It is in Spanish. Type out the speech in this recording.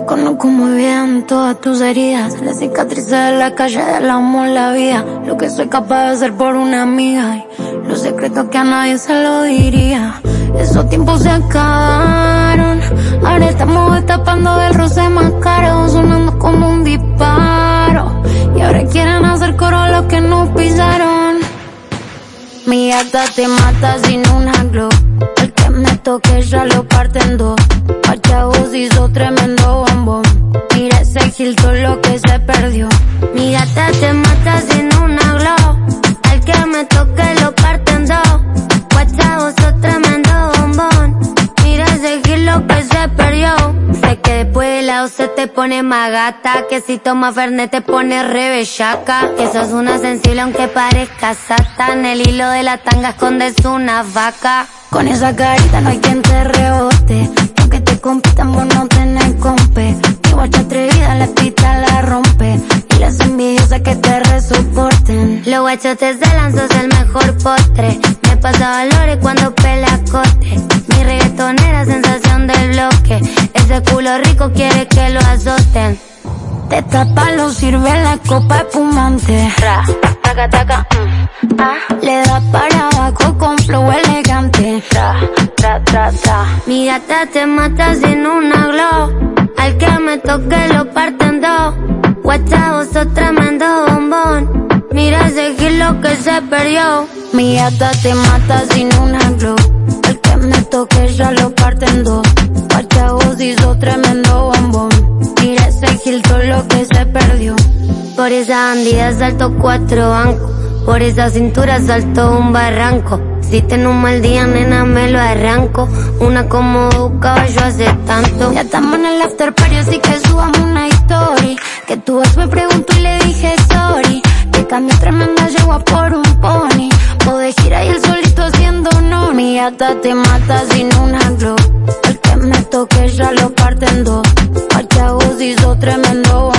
Conozco muy bien todas tus heridas, las cicatrices de la calle del amor, la vida, lo que soy capaz de hacer por una amiga, y los secretos que a nadie se lo diría. Esos tiempos se acabaron, ahora estamos destapando el roce más caro, sonando como un disparo, y ahora quieren hacer coro los que nos pisaron. Mi gata te mata sin una glow, el que me toque ya lo parten dos. Pachavos hizo tremendo después de lado se te pone más gata. Que si toma Fernet te pone rebellaca. Que sos una sensible aunque parezca sata. En el hilo de la tanga escondes una vaca. Con esa carita no hay quien te rebote. Aunque te compitan vos no tenés compe. Mi guacha atrevida la pista la rompe. Y las envidiosas que te resoporten. Los guachos te celan, sos el mejor postre. Me pasa valores cuando pela cote. Mi reggaetonera sensación del bloque. Ese culo rico quiere que lo azoten. Te tapa lo sirve la copa espumante. Tra, taca, taca, mm, ah. Le da para abajo con flow elegante. Tra, tra, tra, tra. Mi gata te mata sin una glow. Al que me toque lo parten dos. Guacha, vos sos tremendo bombón. Mira ese lo que se perdió. Mi gata te mata sin una glow. El que me toque ya lo parten dos. Lo que se perdió. Por esa bandida salto cuatro bancos. Por esa cintura salto un barranco. Si tengo un mal día, nena, me lo arranco. Una como un caballo hace tanto. Ya estamos en el after party, así que subamos una story. Que tu ex me preguntó y le dije sorry. Que cambio tremenda llegó a por un pony. Podés girar y el solito haciendo no. Mi gata te mata sin una glow. El que me toque ya lo parten dos. Pachavos hizo tremendo